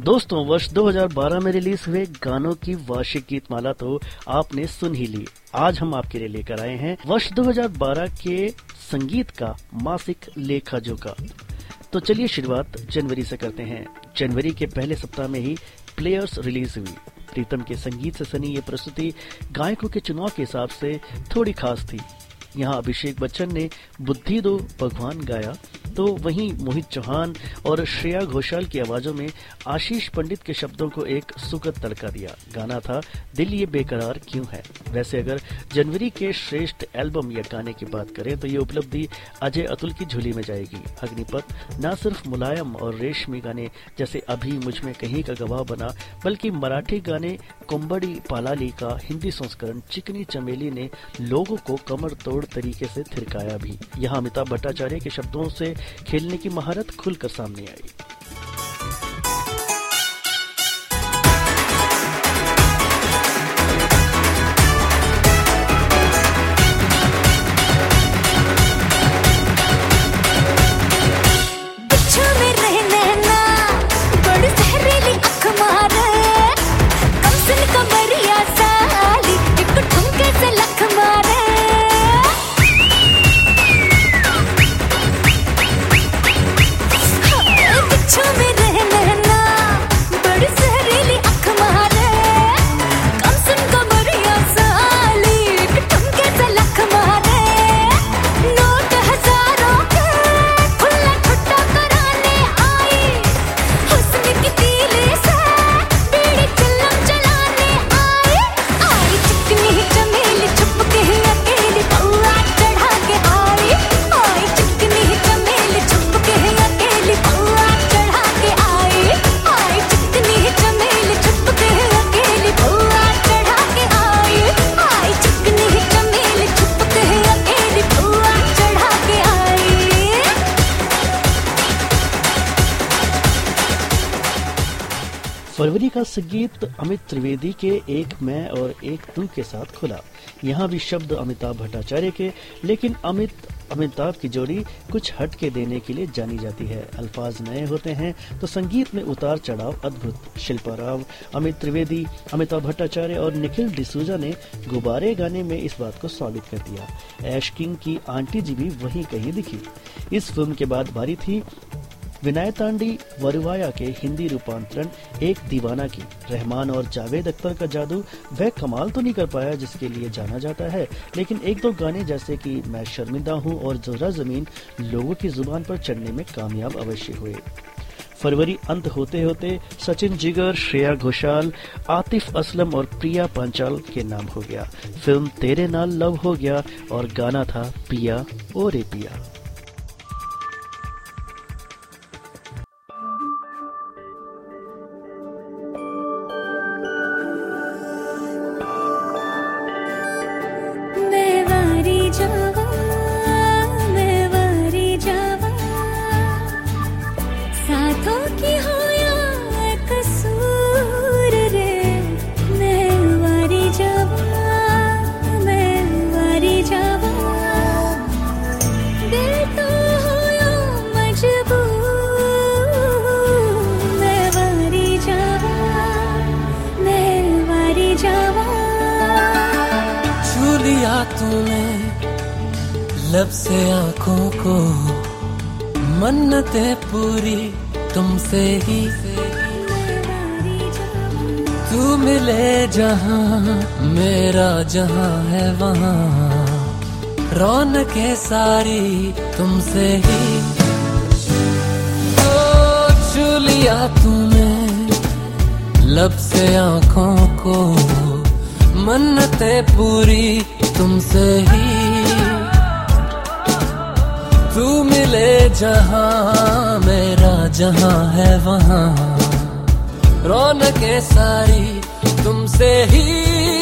दोस्तों, वर्ष 2012 में रिलीज़ हुए गानों की वार्षिक गीत माला तो आपने सुन ही ली। आज हम आपके लिए लेकर आए हैं वर्ष 2012 के संगीत का, मासिक लेखा जोखा तो चलिए शुरुआत जनवरी से करते हैं। जनवरी के पहले सप्ताह में ही प्लेयर्स रिलीज़ हुई। प्रीतम के संगीत से सनी ये प्रस्तुति गायकों के चुनाव के हिसाब से थोड़ी खास थी। यहाँ अभिषेक बच्चन ने बुद्धि दो, भगवान गाया। तो वहीं मोहित चौहान और श्रेया घोषाल की आवाजों में आशीष पंडित के शब्दों को एक सुखद तड़का दिया। गाना था, दिल ये बेकरार क्यों है? वैसे अगर जनवरी के श्रेष्ठ एल्बम या गाने की बात करें तो ये उपलब्धि अजय अतुल की झोली में जाएगी। अग्निपथ न सिर्फ़ मुलायम और रेशमी गाने जैसे अभी मुझमें कहीं का गवाह बना, बल्कि मराठी गाने कुम्बड़ी पालाली का हिंदी संस्करण चिकनी चमेली ने लोगों को कमर तोड़ तरीके से थिरकाया भी। यहाँ अमिताभ भट्टाचार्य के शब्दों से खेलने की महारत खुलकर सामने आई। यहाँ भी शब्द अमिताभ भट्टाचार्य के, लेकिन अमित, अमिताभ की जोड़ी कुछ हट के देने के लिए जानी जाती है। अल्फाज नए होते हैं तो संगीत में उतार चढ़ाव अद्भुत। शिल्पा राव, अमित त्रिवेदी, अमिताभ भट्टाचार्य और निखिल डिसूजा ने गुब्बारे गाने में इस बात को साबित कर दिया। ऐश किंग की आंटी जी भी वहीं कहीं दिखी। इस फ़िल्म के बाद बारी थी विनय तांडी वरुवाया के हिंदी रूपांतरण, एक दीवाना की। रहमान और जावेद अख्तर का जादू, वह कमाल तो नहीं कर पाया जिसके लिए जाना जाता है, लेकिन एक दो गाने जैसे कि मैं शर्मिंदा हूँ और जोरा ज़मीन, लोगों की ज़ुबान पर चढ़ने में कामयाब अवश्य हुए। फरवरी अंत होते होते सचिन जिगर, श्रेया घोषाल, आतिफ असलम और प्रिया पांचाल के नाम हो गया। फ़िल्म तेरे नाल लव हो गया और गाना था पिया, ओ रे पिया। लब से आँखों को मन्नते पूरी तुमसे ही। तू मिले जहाँ, मेरा जहाँ है वहाँ। रौन के सारी तुमसे ही। तो छू लिया तूने लब से आँखों को मन्नते पूरी तुमसे ही। तू मिले जहाँ मेरा जहाँ है वहाँ। रौनक सारी तुमसे ही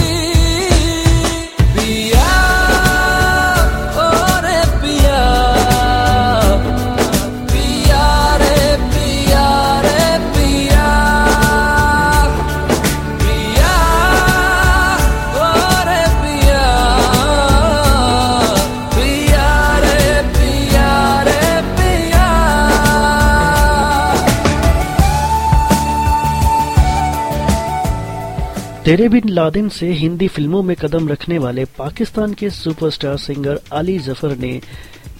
तेरे बिन लादिन से हिंदी फ़िल्मों में कदम रखने वाले पाकिस्तान के सुपरस्टार सिंगर अली ज़फ़र ने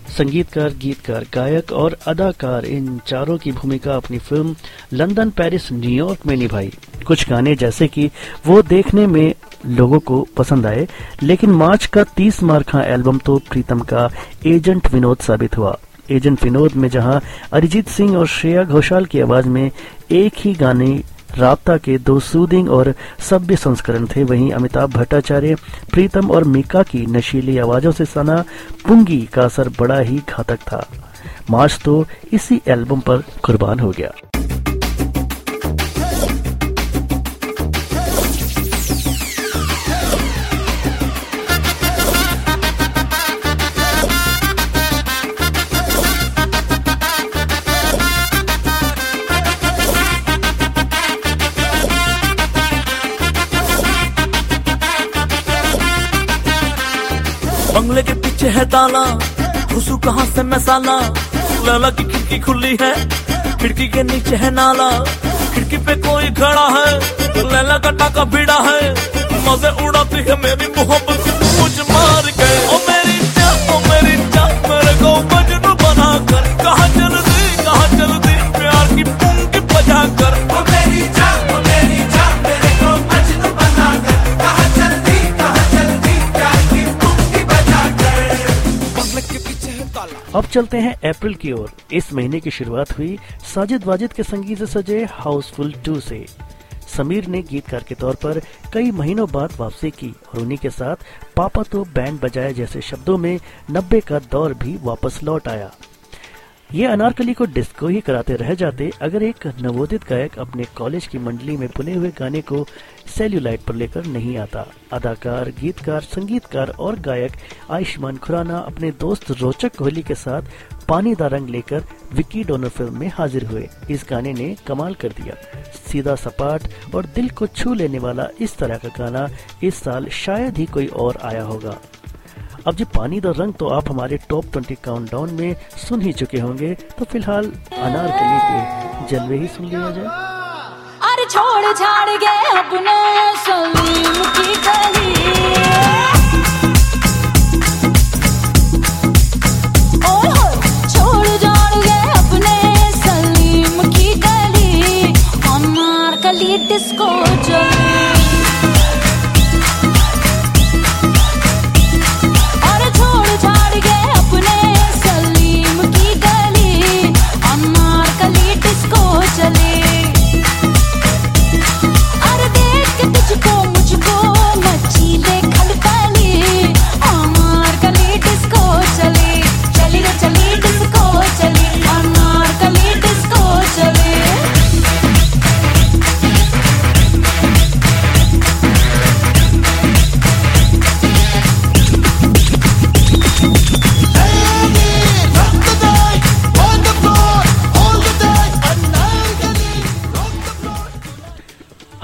संगीतकार, गीतकार, गायक और अदाकार इन चारों की भूमिका अपनी फ़िल्म लंदन, पेरिस न्यूयॉर्क में निभाई। कुछ गाने जैसे कि वो देखने में लोगों को पसंद आए, लेकिन मार्च का 30 मार्खा एल्बम तो प्रीतम का एजेंट विनोद साबित हुआ। एजेंट विनोद में जहाँ अरिजीत सिंह और श्रेया घोषाल की आवाज़ में एक ही गाने राबता के दो सूदिंग और सभ्य संस्करण थे। वहीं अमिताभ भट्टाचार्य, प्रीतम और मीका की नशीली आवाजों से सना पुंगी का असर बड़ा ही घातक था। मार्च तो इसी एल्बम पर कुर्बान हो गया। है ताला। घुसू कहाँ से मैं साला लाला की खिड़की खुली है, खिड़की के नीचे है नाला। खिड़की पे कोई खड़ा है, लैला का टाका भीड़ा है। मज़े उड़ाती है मेरी मोहब्बत। अब चलते हैं अप्रैल की ओर। इस महीने की शुरुआत हुई साजिद वाजिद के संगीत से सजे हाउसफुल टू से। समीर ने गीतकार के तौर पर कई महीनों बाद वापसी की और उन्हीं के साथ पापा तो बैंड बजाए जैसे शब्दों में नब्बे का दौर भी वापस लौट आया। ये अनारकली को डिस्को ही कराते रह जाते, अगर एक नवोदित गायक अपने कॉलेज की मंडली में बुने हुए गाने को सेल्यूलाइट पर लेकर नहीं आता। अदाकार, गीतकार, संगीतकार और गायक आयुष्मान खुराना अपने दोस्त रोचक कोहली के साथ पानी दा रंग लेकर विकी डोनर फ़िल्म में हाजिर हुए। इस गाने ने कमाल कर दिया। सीधा सपाट और दिल को छू लेने वाला इस तरह का गाना इस साल शायद ही कोई और आया होगा। अब जी पानी दा रंग तो आप हमारे टॉप 20 काउंटडाउन में सुन ही चुके होंगे। तो फ़िलहाल अनारकली के जलवे ही सुन लिया जाए। अरे छोड़ छाड़ गए अपने सलीम की गली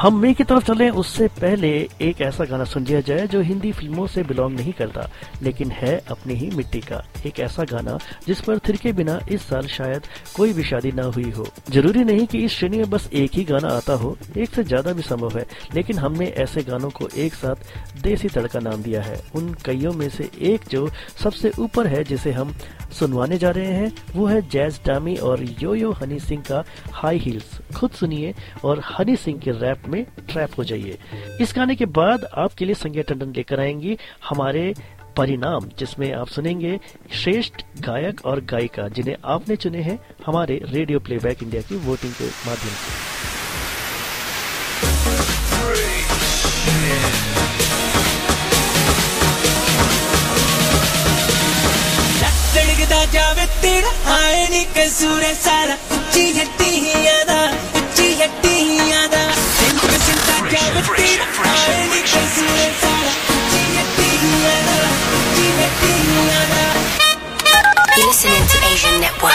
हम मे की तरफ़ चलें, उससे पहले एक ऐसा गाना सुन लिया जाए जो हिंदी फ़िल्मों से बिलोंग नहीं करता, लेकिन है अपनी ही मिट्टी का। एक ऐसा गाना जिस पर थिरके बिना इस साल शायद कोई भी शादी ना हुई हो। ज़रूरी नहीं कि इस श्रेणी में बस एक ही गाना आता हो, एक से ज़्यादा भी संभव है, लेकिन हमने ऐसे गानों को एक साथ देसी तड़का नाम दिया है। उन कईयों में से एक जो सबसे ऊपर है, जिसे हम सुनवाने जा रहे हैं, वो है जैज डामी और यो यो हनी सिंह का हाई हील्स खुद सुनिए और हनी सिंह के रैप में ट्रैप हो जाइए इस गाने के बाद आपके लिए संजय टंडन लेकर आएंगी हमारे परिणाम जिसमें आप सुनेंगे श्रेष्ठ गायक और गायिका जिन्हें आपने चुने हैं हमारे रेडियो प्लेबैक इंडिया की वोटिंग के माध्यम से ਧੜਕਦਾ ਜਾਵੇ ਤੇਰਾ ਹਾਏ ਨੀ ਕਸੂਰ ਹੈ ਸਾਰਾ ਉੱਚੀ ਹੱਟੀ ਆਦਾ ਉੱਚੀ ਹੱਟੀ ਆਦਾ You're listening to Asian Network.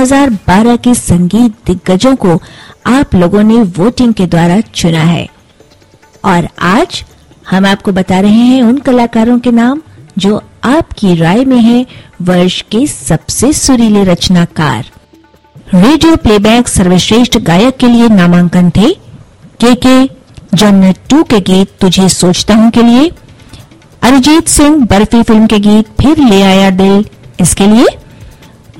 2012 के संगीत दिग्गजों को आप लोगों ने वोटिंग के द्वारा चुना है। और आज हम आपको बता रहे हैं उन कलाकारों के नाम जो आपकी राय में है वर्ष के सबसे सुरीले रचनाकार। रेडियो प्लेबैक सर्वश्रेष्ठ गायक के लिए नामांकन थे। के के जन्नत टू के गीत तुझे सोचता हूँ के लिए। अरिजीत सिंह बर्फ़ी फ़िल्म के गीत फिर ले आया दिल। इसके लिए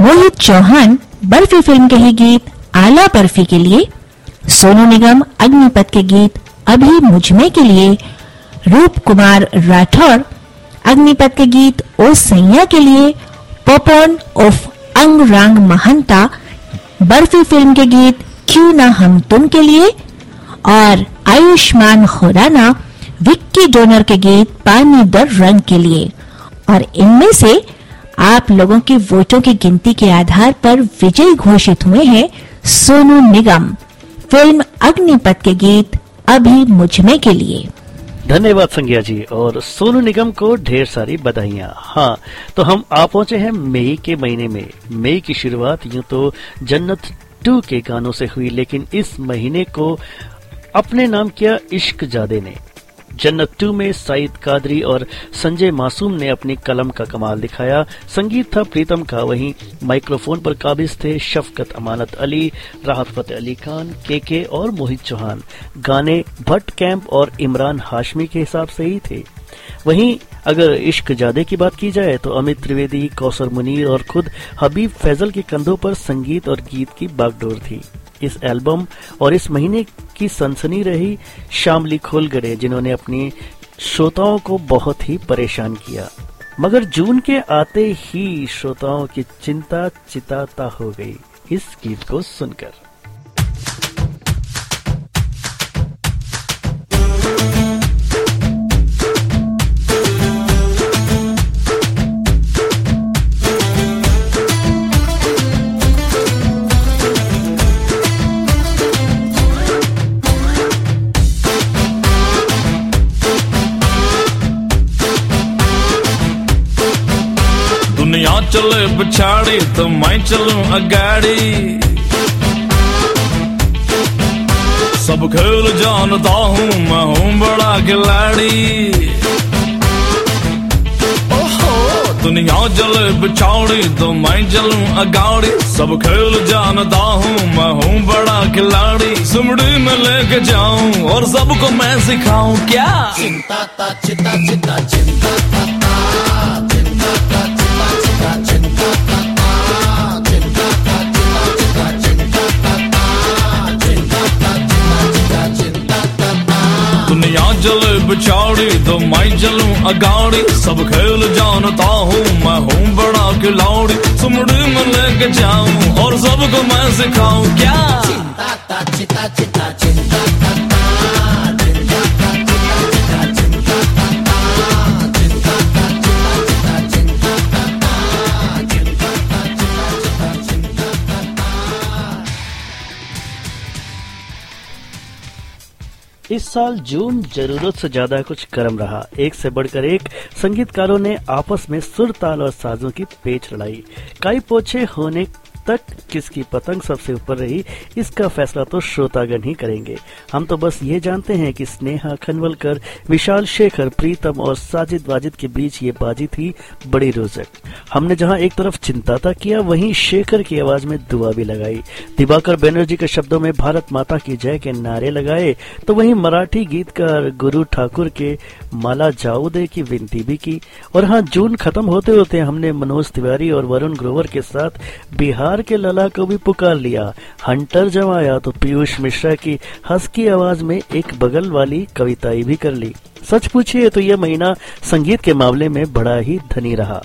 मोहित चौहान बर्फ़ी फ़िल्म के ही गीत आला बर्फ़ी के लिए, सोनू निगम अग्निपथ के गीत अभी मुझमें के लिए, रूप कुमार राठौर अग्निपथ के गीत ओ सैया के लिए पोपन ऑफ़ अंग रांग महंता बर्फ़ी फ़िल्म के गीत क्यों ना हम तुम के लिए, और आयुष्मान खुराना विक्की डोनर के गीत पानी दर रंग के लिए, और इनमें से आप लोगों के वोटों की गिनती के आधार पर विजयी घोषित हुए हैं, सोनू निगम। फ़िल्म अग्निपथ के गीत, अभी मुझमें के लिए। धन्यवाद संज्ञा जी, और सोनू निगम को ढेर सारी बधाइयाँ। हाँ तो हम आ पहुँचे हैं मई के महीने में। मई की शुरुआत यूँ तो जन्नत टू के गानों से हुई, लेकिन इस महीने को अपने नाम किया इश्क जादे ने। जन्नत टू में सईद कादरी और संजय मासूम ने अपनी कलम का कमाल दिखाया। संगीत था, प्रीतम का, वहीं माइक्रोफोन पर काबिज थे शफकत अमानत अली, राहत फतेह अली खान के के और मोहित चौहान। गाने भट्ट कैंप और इमरान हाशमी के हिसाब से ही थे। वहीं अगर इश्क जादे की बात की जाए तो अमित त्रिवेदी, कौसर मुनीर और खुद हबीब फैजल के कंधों पर संगीत और गीत की बागडोर थी। इस एल्बम और इस महीने की सनसनी रही शामली खोलगड़े जिन्होंने अपनी श्रोताओं को बहुत ही परेशान किया। मगर जून के आते ही श्रोताओं की चिंता चिताता हो गई। इस गीत को सुनकर। चले पिछाड़ी तो मैं चलूँ अगाड़ी। सब खेल जानता हूँ, मैं हूँ बड़ा खिलाड़ी। दुनिया चले बिछाड़ी तो मैं चलूँ अगाड़ी। सब खेल जानता हूँ, मैं हूँ बड़ा खिलाड़ी। सुमड़ी में लेके जाऊँ और सबको मैं सिखाऊं क्या? दुनिया जले बिछाड़ी तो चलूँ अगाड़ी। सब खेल जानता हूँ, मैं हूँ बड़ा खिलाड़ी। सुमड़ी में लेके जाऊँ और सबको मैं सिखाऊं। क्या? इस साल जून ज़रूरत से ज़्यादा कुछ गर्म रहा। एक से बढ़कर एक, संगीतकारों ने आपस में सुर, ताल और साजों की पेच लड़ाई। कई पोछे होने तक किसकी पतंग सबसे ऊपर रही, इसका फैसला तो श्रोतागण ही करेंगे। हम तो बस ये जानते हैं कि स्नेहा खनवलकर, विशाल शेखर, प्रीतम और साजिद वाजिद के बीच ये बाजी थी बड़ी रोचक। हमने जहाँ एक तरफ़ चिंताता किया, वहीं शेखर की आवाज़ में दुआ भी लगाई। दिवाकर बनर्जी के शब्दों में भारत माता की जय के नारे लगाए तो वहीं मराठी गीतकार गुरु ठाकुर के माला जाओ दे की विनती भी की। और हाँ जून खत्म होते होते हमने मनोज तिवारी और वरुण ग्रोवर के साथ बिहार के लला को भी पुकार लिया। हंटर जब आया तो पीयूष मिश्रा की हंसकी आवाज़ में एक बगल वाली कविताई भी कर ली। सच पूछिए तो यह महीना संगीत के मामले में बड़ा ही धनी रहा।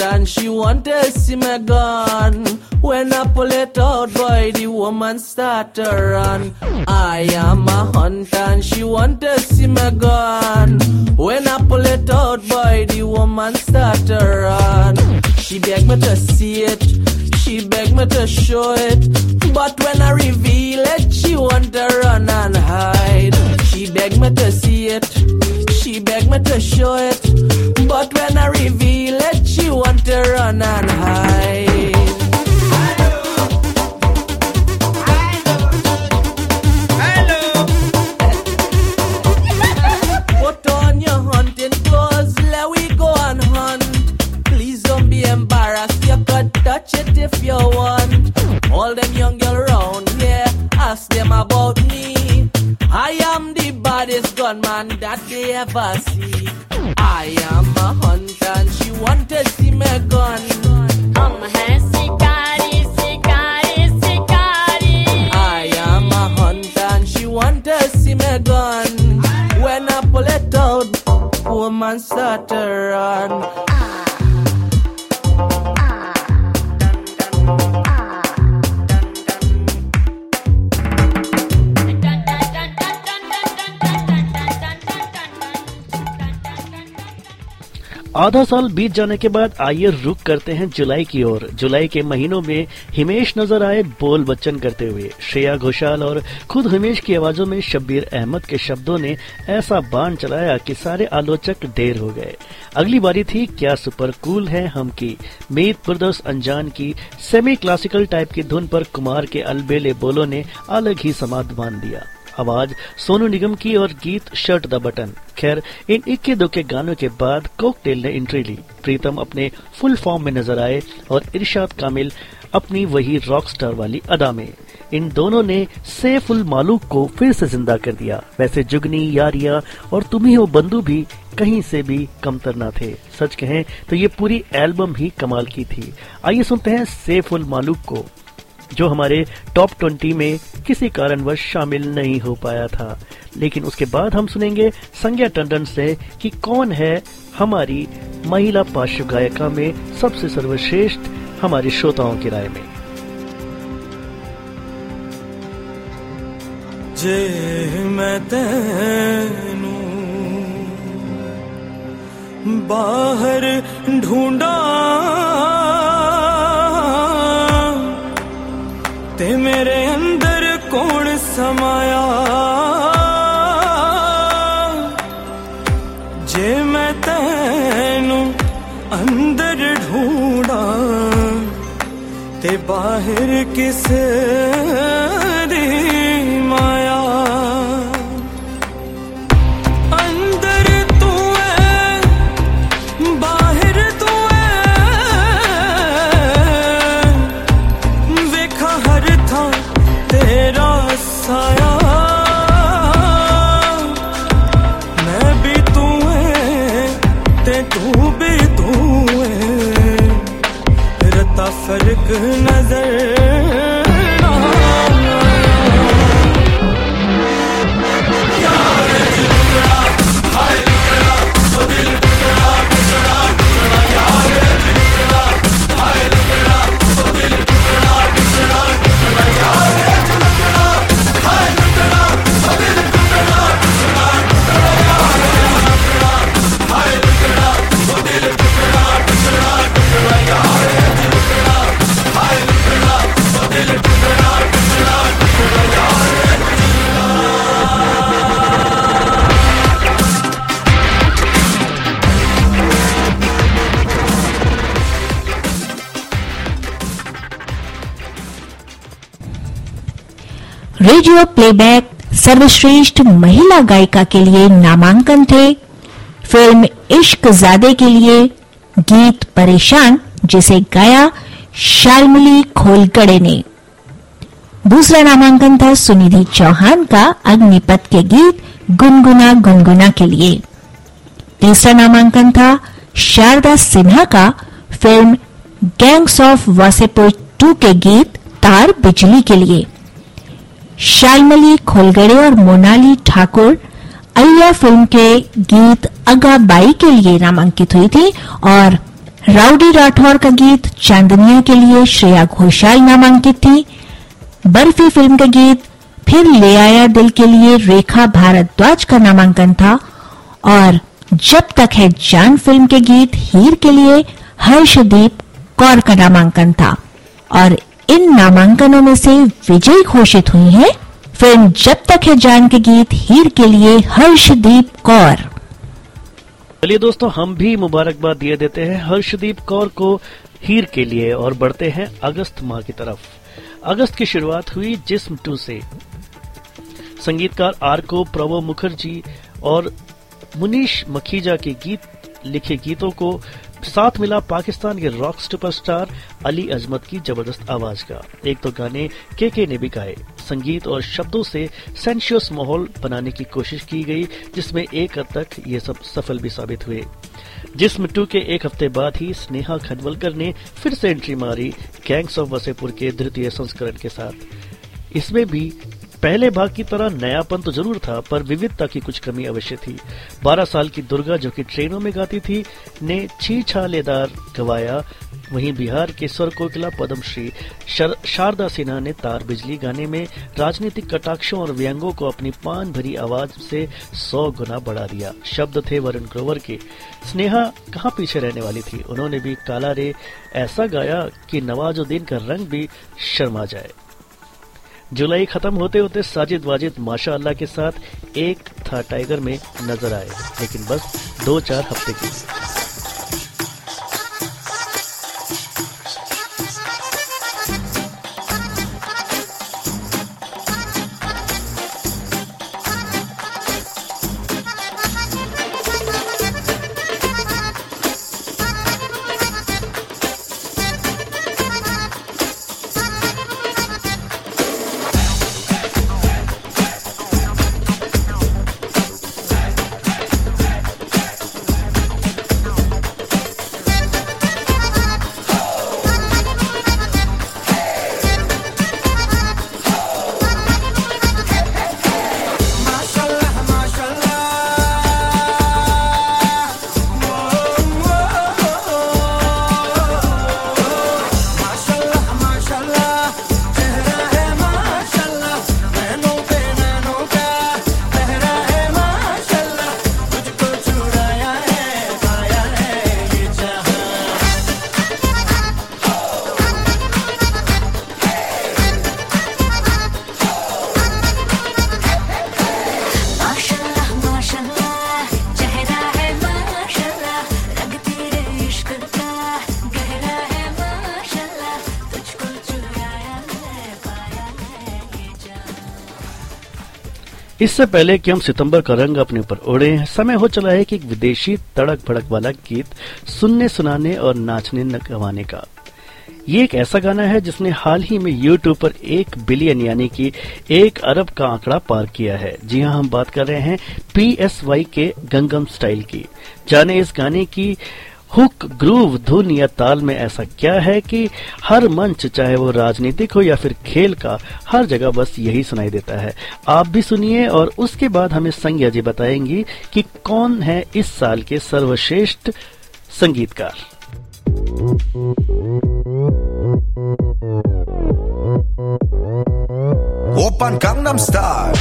And she want to see my gun. When I pull it out, boy, the woman start to run. I am a hunter and she want to see my gun. When I pull it out, boy, the woman start to run. She beg me to see it. She beg me to show it. But when I reveal it, she want to run and hide. She beg me to see it. She beg me to show it. But when I reveal it, she want to run and hide. Hello. Put on your hunting clothes, let we go and hunt. Please don't be embarrassed, you could touch it if you want. All them young girl round here, ask them about me. I am the baddest gunman that they ever see. I am a hunter and she want to see me gun. I am a hunter and she want to see me gun. When I pull it out, woman start to run. आधा साल बीत जाने के बाद आइए रुक करते हैं जुलाई की ओर। जुलाई के महीनों में हिमेश नज़र आए बोल बच्चन करते हुए। श्रेया घोषाल और खुद हिमेश की आवाजों में शब्बीर अहमद के शब्दों ने ऐसा बाण चलाया कि सारे आलोचक देर हो गए। अगली बारी थी, क्या सुपर कूल है हम की? मीत ब्रदर्स अनजान की सेमी क्लासिकल टाइप की धुन पर कुमार के अलबेले बोलों ने अलग ही समाध बाँध दिया। आवाज़ सोनू निगम की और गीत शर्ट द बटन। खैर, इन इक्के दुक्के गानों के बाद कोकटेल ने एंट्री ली। प्रीतम अपने फुल फॉर्म में नज़र आए और इरशाद कामिल अपनी वही रॉक स्टार वाली अदा में। इन दोनों ने सेफुल मालूक को फिर से ज़िंदा कर दिया। वैसे जुगनी, यारिया और तुम्ही हो बंधु भी कहीं से भी कमतर ना थे। सच कहें तो ये पूरी एल्बम ही कमाल की थी। आइए सुनते हैं सेफुल मालूक को। जो हमारे टॉप 20 में किसी कारणवश शामिल नहीं हो पाया था। लेकिन उसके बाद हम सुनेंगे संज्ञा टंडन से कि कौन है हमारी महिला पार्श्व गायिका में सबसे सर्वश्रेष्ठ हमारे श्रोताओं की राय में। जे मैं बाहर ढूंढा ते बाहर किस दी माया अंदर तू है बाहर तू है वेखा हर था तेरा साया मैं भी तू है ते तू भी फ़र्क नज़र रेडियो प्लेबैक सर्वश्रेष्ठ महिला गायिका के लिए नामांकन थे। फ़िल्म इश्क जादे के लिए गीत परेशान, जिसे गाया शालमली खोलगड़े ने। दूसरा नामांकन था सुनिधि चौहान का अग्निपथ के गीत गुनगुना गुनगुना के लिए। तीसरा नामांकन था शारदा सिन्हा का film Gangs of Wasseypur two के गीत तार बिजली के लिए। शालमली, खोलगड़े और मोनाली ठाकुर अय्या फ़िल्म के गीत अगा बाई के लिए नामांकित हुई थी और राउडी राठौर का गीत चांदनिया के लिए श्रेया घोषाल नामांकित थी। बर्फ़ी फ़िल्म का गीत फिर ले आया दिल के लिए रेखा भारद्वाज का नामांकन था और जब तक है जान फ़िल्म के गीत हीर के लिए हर्षदीप कौर का नामांकन था और इन नामांकनों में से विजयी घोषित हुई है। फ़िल्म जब तक है जान के गीत, हीर के लिए हर्षदीप कौर। चलिए दोस्तों, हम भी मुबारकबाद दिए देते हैं हर्षदीप कौर को हीर के लिए और बढ़ते हैं अगस्त माह की तरफ़। अगस्त की शुरुआत हुई जिस्म टू से। संगीतकार आर को प्रभो मुखर्जी और मुनीश मखीजा के गीत, लिखे गीतों को साथ मिला पाकिस्तान के रॉक सुपरस्टार अली अजमत की ज़बरदस्त आवाज़ का। एक तो गाने के के ने भी गाए। संगीत और शब्दों से सेंशियस माहौल बनाने की कोशिश की गई, जिसमें एक हद तक ये सब सफल भी साबित हुए। जिसम टू के एक हफ़्ते बाद ही स्नेहा खनवलकर ने फिर से एंट्री मारी गैंग्स ऑफ़ वसेपुर के द्वितीय संस्करण के साथ। इसमें भी पहले भाग की तरह नयापन तो ज़रूर था, पर विविधता की कुछ कमी अवश्य थी। 12 साल की दुर्गा जो कि ट्रेनों में गाती थी, ने छी छालेदार गवाया। वहीं बिहार के स्वर कोकिला पद्मश्री शर- शारदा सिन्हा ने तार बिजली गाने में राजनीतिक कटाक्षों और व्यंगों को अपनी पान भरी आवाज़ से सौ गुना बढ़ा दिया। शब्द थे वरुण ग्रोवर के। स्नेहा कहाँ पीछे रहने वाली थी? उन्होंने भी काला रे ऐसा गाया कि नवाजुद्दीन का रंग भी शर्मा जाए। जुलाई खत्म होते होते साजिद वाजिद माशा अल्लाह के साथ एक था टाइगर में नज़र आए, लेकिन बस दो चार हफ़्ते की। इससे पहले कि हम सितंबर का रंग अपने ऊपर ओढ़े, समय हो चला है कि एक विदेशी तड़क भड़क वाला गीत सुनने सुनाने और नाचने गवाने का। ये एक ऐसा गाना है जिसने हाल ही में YouTube पर एक बिलियन यानी कि एक अरब का आंकड़ा पार किया है। जी हाँ हम बात कर रहे हैं PSY के गंगम स्टाइल की। जाने इस गाने की हुक, ग्रूव, धुन या ताल में ऐसा क्या है कि हर मंच, चाहे वो राजनीतिक हो या फिर खेल का, हर जगह बस यही सुनाई देता है। आप भी सुनिए और उसके बाद हमें संज्ञा जी बताएँगी कि कौन है इस साल के सर्वश्रेष्ठ संगीतकार। Open Gangnam Style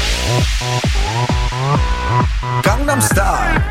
Gangnam Style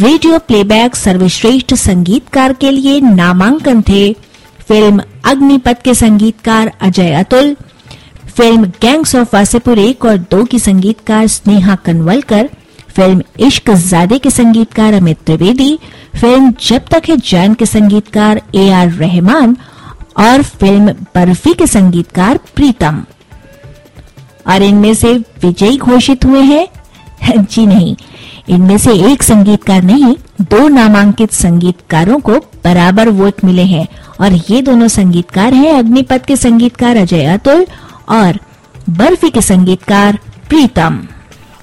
radio playback सर्वश्रेष्ठ संगीतकार के लिए नामांकन थे। फ़िल्म अग्निपथ के संगीतकार Ajay Atul, film Gangs of Wasseypur एक और दो की संगीतकार स्नेहा कनवलकर, फ़िल्म इश्क जादे के संगीतकार अमित त्रिवेदी, फ़िल्म जब तक है जान के संगीतकार ए आर रहमान और फ़िल्म बर्फ़ी के संगीतकार प्रीतम। और इनमें से विजयी घोषित हुए हैं। जी नहीं इनमें से एक संगीतकार नहीं, दो नामांकित संगीतकारों को बराबर वोट मिले हैं। और ये दोनों संगीतकार हैं अग्निपथ के संगीतकार अजय अतुल और बर्फ़ी के संगीतकार प्रीतम।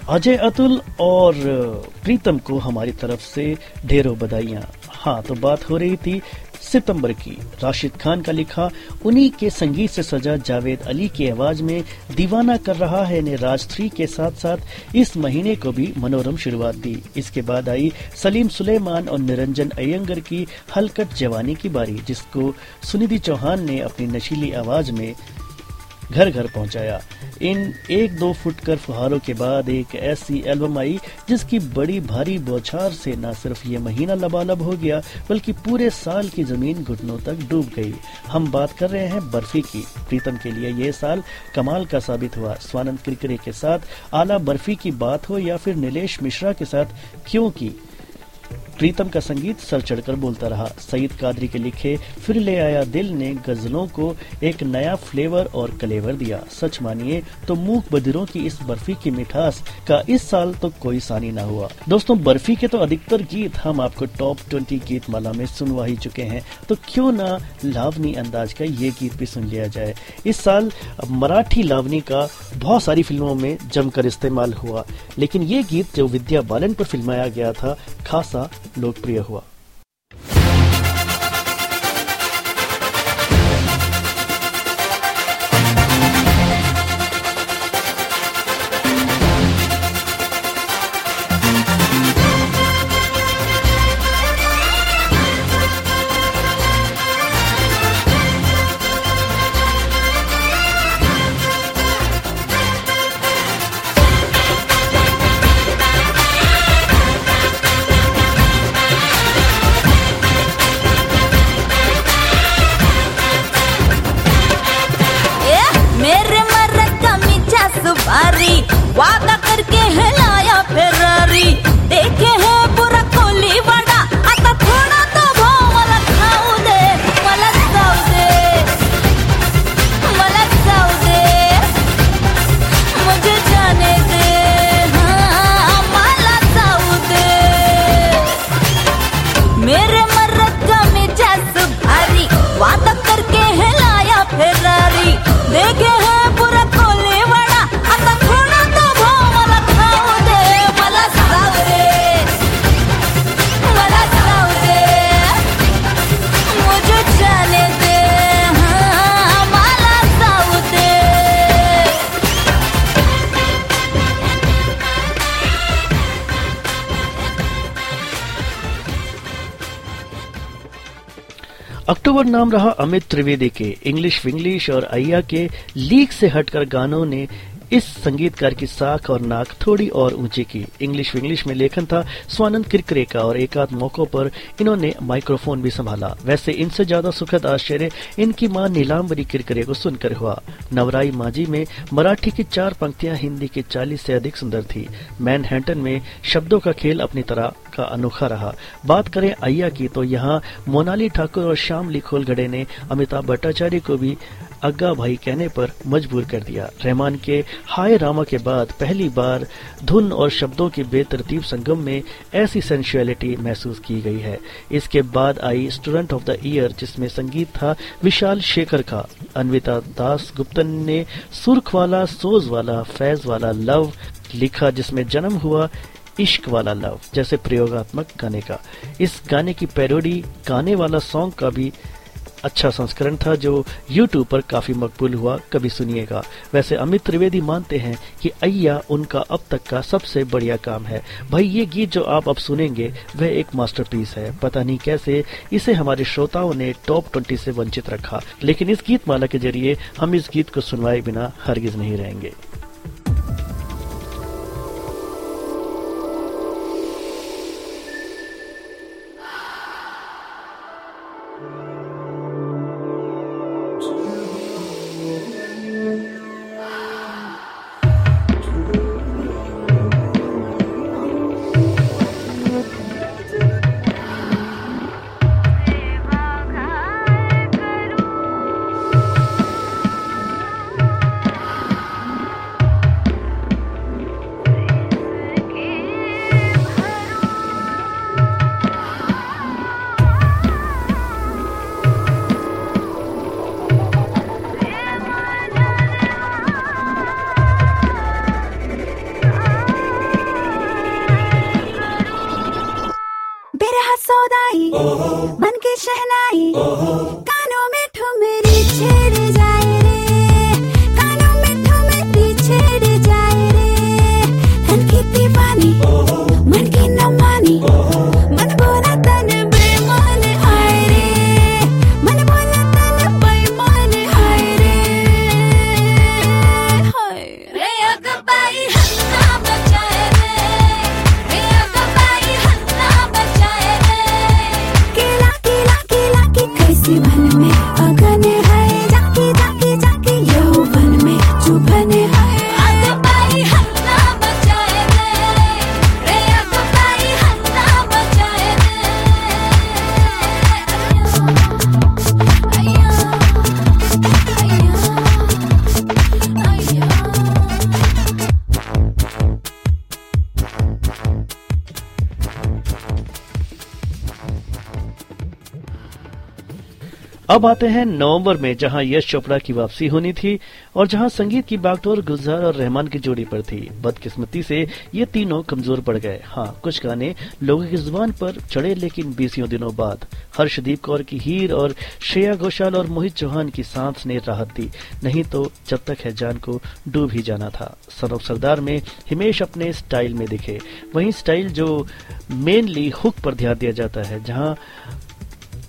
अजय अतुल और प्रीतम को हमारी तरफ़ से ढेरों बधाइयाँ। हाँ तो बात हो रही थी सितंबर की। राशिद खान का लिखा, उन्हीं के संगीत से सजा जावेद अली की आवाज़ में दीवाना कर रहा है ने राज थ्री के साथ साथ इस महीने को भी मनोरम शुरुआत दी। इसके बाद आई सलीम सुलेमान और निरंजन अयंगर की हलकट जवानी की बारी, जिसको सुनिधि चौहान ने अपनी नशीली आवाज़ में घर घर पहुँचाया। इन एक दो फुटकर फुहारों के बाद एक ऐसी एल्बम आई, जिसकी बड़ी भारी बौछार से न सिर्फ़ ये महीना लबालब हो गया, बल्कि पूरे साल की ज़मीन घुटनों तक डूब गई। हम बात कर रहे हैं बर्फ़ी की। प्रीतम के लिए ये साल कमाल का साबित हुआ। स्वानंद किरकिरे के साथ आला बर्फ़ी की बात हो या फिर नीलेश मिश्रा के साथ, क्यों की? प्रीतम का संगीत सर चढ़कर बोलता रहा। सईद कादरी के लिखे, फिर ले आया दिल ने गजलों को, एक नया फ्लेवर और कलेवर दिया। सच मानिए तो मूक बदिरों की इस बर्फ़ी की मिठास का इस साल तो कोई सानी ना हुआ। दोस्तों, बर्फ़ी के तो अधिकतर गीत हम आपको टॉप ट्वेंटी गीत माला में सुनवा ही चुके हैं। तो क्यों ना लावनी अंदाज का ये गीत भी सुन लिया जाए। इस साल मराठी लावनी का बहुत सारी फ़िल्मों में जमकर इस्तेमाल हुआ। लेकिन ये गीत जो विद्या बालन पर फिल्माया गया था, खासा लोकप्रिय हुआ। सुपारी वादा अक्टूबर नाम रहा अमित त्रिवेदी के। इंग्लिश विंग्लिश और अय्या के लीक से हटकर गानों ने इस संगीतकार की साख और नाक थोड़ी और ऊँची की। इंग्लिश विंग्लिश में लेखन था स्वानंद किरकरे का और एक आध मौकों पर इन्होंने माइक्रोफोन भी संभाला। वैसे इनसे ज़्यादा सुखद आश्चर्य इनकी माँ नीलाम्बरी किरकरे को सुनकर हुआ। नवराई माजी में मराठी की चार पंक्तियाँ हिंदी की चालीस से अधिक सुंदर थी। मैनहट्टन में शब्दों का खेल अपनी तरह का अनोखा रहा। बात करें अय्या की तो यहाँ मोनाली ठाकुर और श्यामली खोलगड़े ने अमिताभ भट्टाचार्य को भी अग्गा भाई कहने पर मजबूर कर दिया। रहमान के हाय रामा के बाद पहली बार धुन और शब्दों की बेतरतीब संगम में ऐसी सेंसुअलिटी महसूस की गई है। इसके बाद आई स्टूडेंट ऑफ़ द ईयर जिसमें संगीत था विशाल शेखर का। अन्विता दास गुप्तन ने सुर्ख वाला, सोज वाला, फैज वाला लव लिखा, जिसमें जन्म हुआ इश्क वाला लव, जैसे प्रयोगात्मक गाने का। इस गाने की पैरोडी, गाने वाला सॉन्ग का भी अच्छा संस्करण था जो YouTube पर काफ़ी मकबूल हुआ, कभी सुनिएगा। वैसे अमित त्रिवेदी मानते हैं कि अय्या उनका अब तक का सबसे बढ़िया काम है। भाई, ये गीत जो आप अब सुनेंगे, वह एक मास्टरपीस है। पता नहीं कैसे, इसे हमारे श्रोताओं ने टॉप ट्वेंटी से वंचित रखा। लेकिन इस गीत माला के ज़रिए हम इस गीत को सुनवाए बिना हरगिज नहीं रहेंगे। अब आते हैं नवंबर में, जहाँ यश चोपड़ा की वापसी होनी थी और जहाँ संगीत की बागडोर गुलजार और रहमान की जोड़ी पर थी। बदकिस्मती से ये तीनों कमज़ोर पड़ गए। हाँ कुछ गाने लोगों की ज़ुबान पर चढ़े, लेकिन बीसियों दिनों बाद। हर्षदीप कौर की हीर और श्रेया घोषाल और मोहित चौहान की सांस ने राहत दी। नहीं तो जब तक है जान को डूब ही जाना था। सनोप सरदार में हिमेश अपने स्टाइल में दिखे। वही स्टाइल जो मेनली हुक पर ध्यान दिया जाता है, जहाँ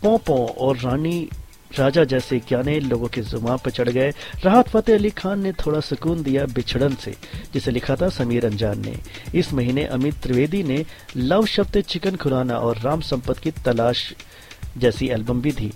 पोंपो और रानी राजा जैसे ज्ञाने लोगों के जुमा पर चढ़ गए। राहत फतेह अली खान ने थोड़ा सुकून दिया बिछड़न से, जिसे लिखा था समीर अंजान ने। इस महीने अमित त्रिवेदी ने लव शब्द चिकन खुराना और राम संपत की तलाश जैसी एल्बम भी थी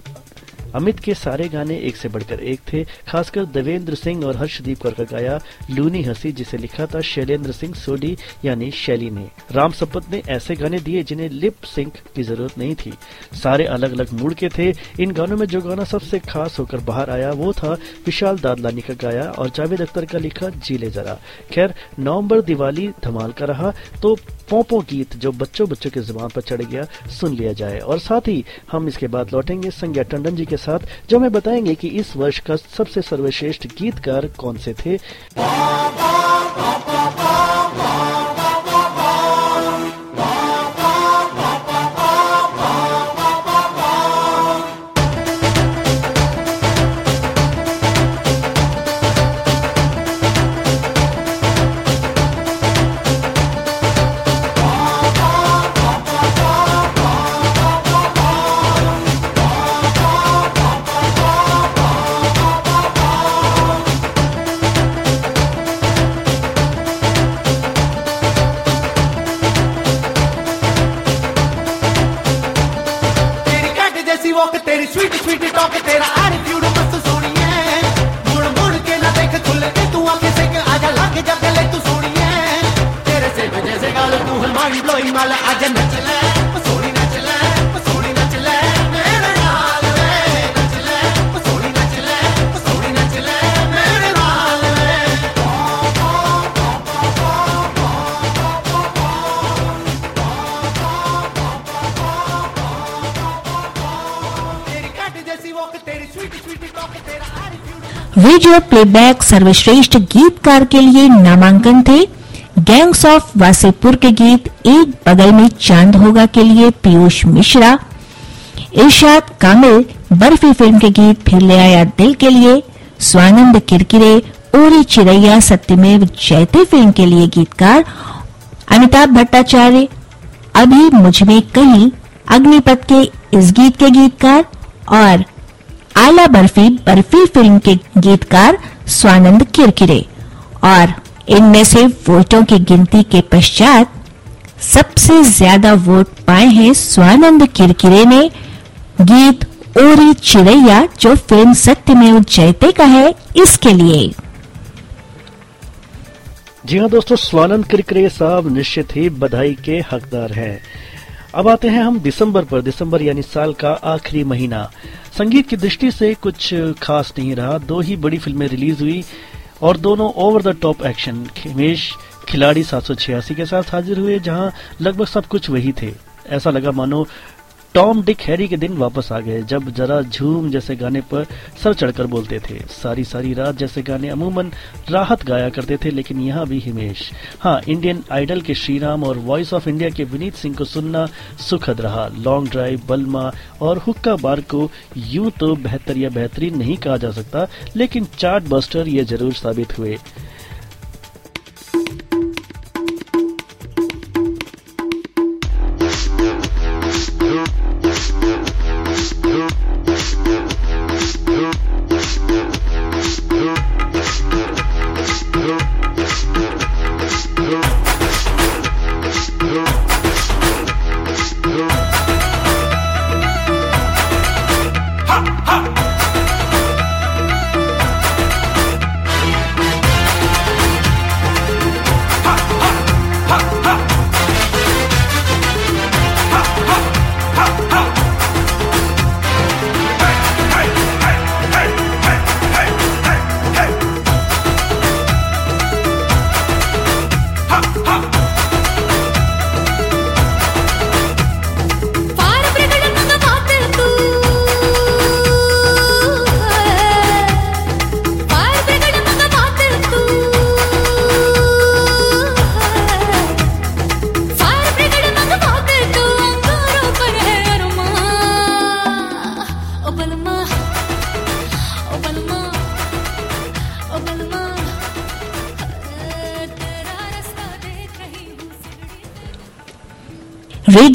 अमित के सारे गाने एक से बढ़कर एक थे, खासकर देवेंद्र सिंह और हर्षदीप कौर गाया लूनी हँसी, जिसे लिखा था शैलेंद्र सिंह सोडी, यानी शैली ने। राम संपत ने ऐसे गाने दिए जिन्हें लिप सिंक की ज़रूरत नहीं थी। सारे अलग अलग मूड के थे। इन गानों में जो गाना सबसे खास होकर बाहर आया, वो था विशाल दादलानी का गाया और जावेद अख्तर का लिखा जीले जरा। खैर, नवंबर दिवाली धमाल का रहा तो पोंपो गीत जो बच्चों बच्चों के ज़ुबान पर चढ़ गया, सुन लिया जाए। और साथ ही हम इसके बाद लौटेंगे संज्ञा टंडन जी के साथ, जो हमें बताएँगे कि इस वर्ष का सबसे सर्वश्रेष्ठ गीतकार कौन से थे? प्लेबैक सर्वश्रेष्ठ गीतकार के लिए नामांकन थे। गैंग्स ऑफ़ वासेपुर के गीत एक बगल में चाँद होगा के लिए पीयूष मिश्रा। इरशाद कामिल बर्फ़ी फ़िल्म के गीत फिर ले आया दिल के लिए। स्वानंद किरकिरे, ओरी चिड़ैया सत्यमेव जयते फ़िल्म के लिए गीतकार। अमिताभ भट्टाचार्य, अभी मुझमें कहीं अग्निपथ के इस गीत के गीतकार। और आला बर्फ़ी बर्फ़ी फ़िल्म के गीतकार स्वानंद किरकिरे। और इनमें से वोटों की गिनती के पश्चात सबसे ज़्यादा वोट पाए हैं स्वानंद किरकिरे ने। गीत ओरी चिड़ैया, जो फ़िल्म सत्यमेव जयते का है, इसके लिए। जी हाँ दोस्तों, स्वानंद किरकिरे साहब निश्चित ही बधाई के हकदार हैं। अब आते हैं हम दिसंबर पर, दिसंबर यानी साल का आखिरी महीना। संगीत की दृष्टि से कुछ खास नहीं रहा, दो ही बड़ी फ़िल्में रिलीज़ हुई और दोनों over the top action Himesh Khiladi सात सौ छियासी के साथ हाजिर हुए, जहाँ लगभग सब कुछ वही थे। ऐसा लगा मानो टॉम डिक हैरी के दिन वापस आ गए जब जरा झूम जैसे गाने पर सर चढ़कर बोलते थे। सारी सारी रात जैसे गाने अमूमन राहत गाया करते थे, लेकिन यहाँ भी हिमेश। हाँ इंडियन आइडल के श्रीराम और वॉइस ऑफ़ इंडिया के विनीत सिंह को सुनना सुखद रहा। लॉन्ग ड्राइव बलमा और हुक्का बार को यूँ तो बेहतर या बेहतरीन नहीं कहा जा सकता, लेकिन चार्ट बस्टर ये ज़रूर साबित हुए।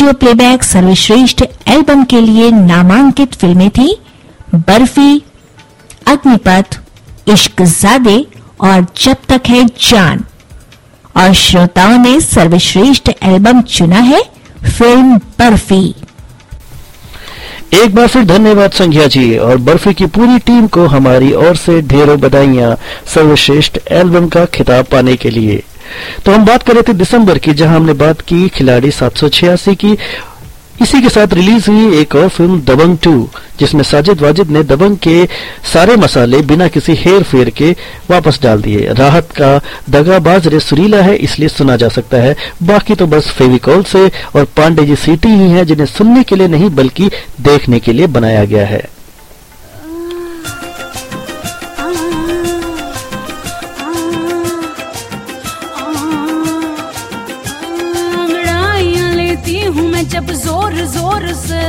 रेडियो प्लेबैक सर्वश्रेष्ठ एल्बम के लिए नामांकित फ़िल्में थी बर्फ़ी, अग्निपथ, इश्क जादे और जब तक है जान। और श्रोताओं ने सर्वश्रेष्ठ एल्बम चुना है फ़िल्म बर्फ़ी। एक बार फिर धन्यवाद संध्या जी, और बर्फ़ी की पूरी टीम को हमारी ओर से ढेरों बधाइयाँ सर्वश्रेष्ठ एल्बम का खिताब पाने के लिए। तो हम बात कर रहे थे दिसंबर की, जहाँ हमने बात की खिलाड़ी 786 की। इसी के साथ रिलीज़ हुई एक और फ़िल्म, दबंग 2 जिसमें साजिद वाजिद ने दबंग के सारे मसाले बिना किसी हेर फेर के वापस डाल दिए। राहत का दगाबाज रे सुरीला है, इसलिए सुना जा सकता है। बाकी तो बस फेविकॉल से और पांडे जी सीटी ही हैं, जिन्हें सुनने के लिए नहीं, बल्कि देखने के लिए बनाया गया है। जब ज़ोर ज़ोर से।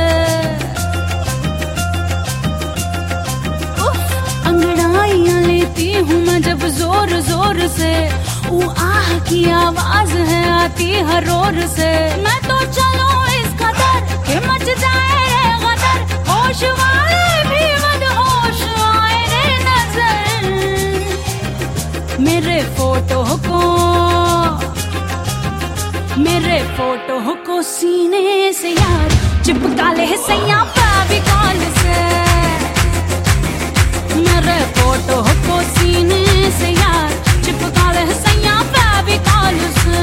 अंगड़ाइयाँ लेती हूँ मैं जब ज़ोर ज़ोर से। वो आह की आवाज़ है, आती हर रोर से। मैं तो चलो इस कदर के मच जाए रे गदर। होश वाले भी मदहोश आए रे नज़र। मेरे फ़ोटो को मेरे फ़ोटो को सीने से यार, चिपका ले सैया फेविकॉल से। मेरे फ़ोटो को सीने से यार, चिपका ले सैया से।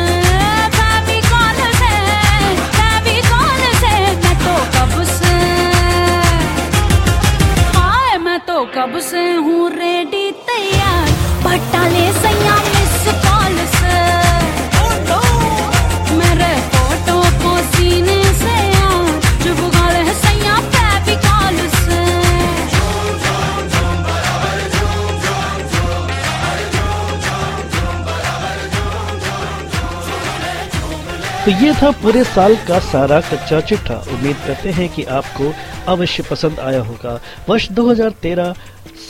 फेविकॉल से कब से? हूँ रेडी तो ये था पूरे साल का सारा कच्चा चिट्ठा उम्मीद करते हैं कि आपको अवश्य पसंद आया होगा। वर्ष 2013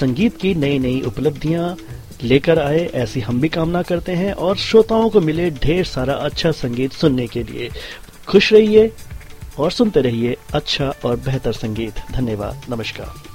संगीत की नई नई उपलब्धियाँ लेकर आए, ऐसी हम भी कामना करते हैं और श्रोताओं को मिले ढेर सारा अच्छा संगीत सुनने के लिए। खुश रहिए और सुनते रहिए अच्छा और बेहतर संगीत। धन्यवाद। नमस्कार।